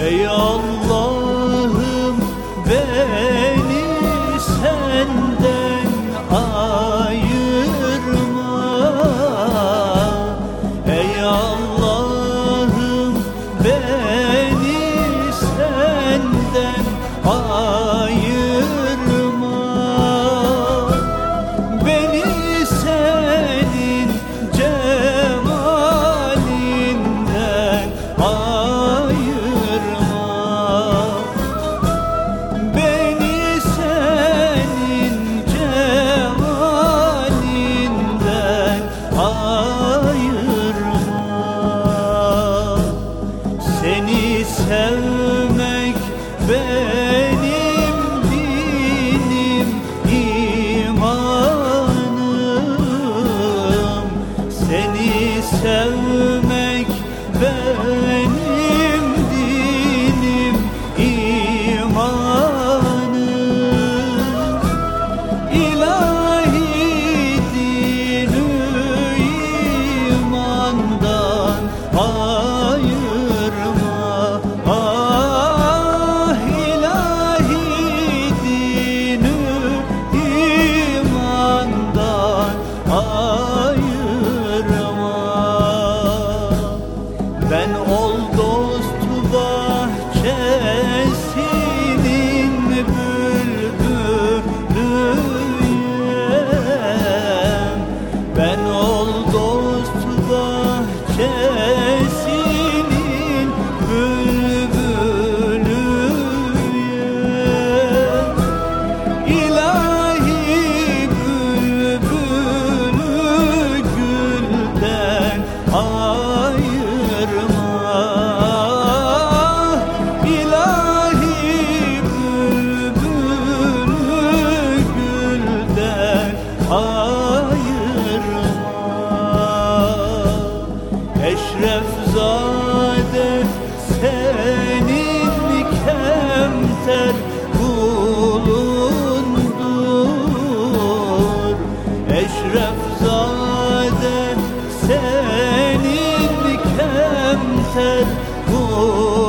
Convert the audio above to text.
They all ayırma. Seni sevmek benim dinim imanım. Seni sevmek benim Eşrefzade senin mi kemter kulundur Eşrefzade senin mi kemter kulundur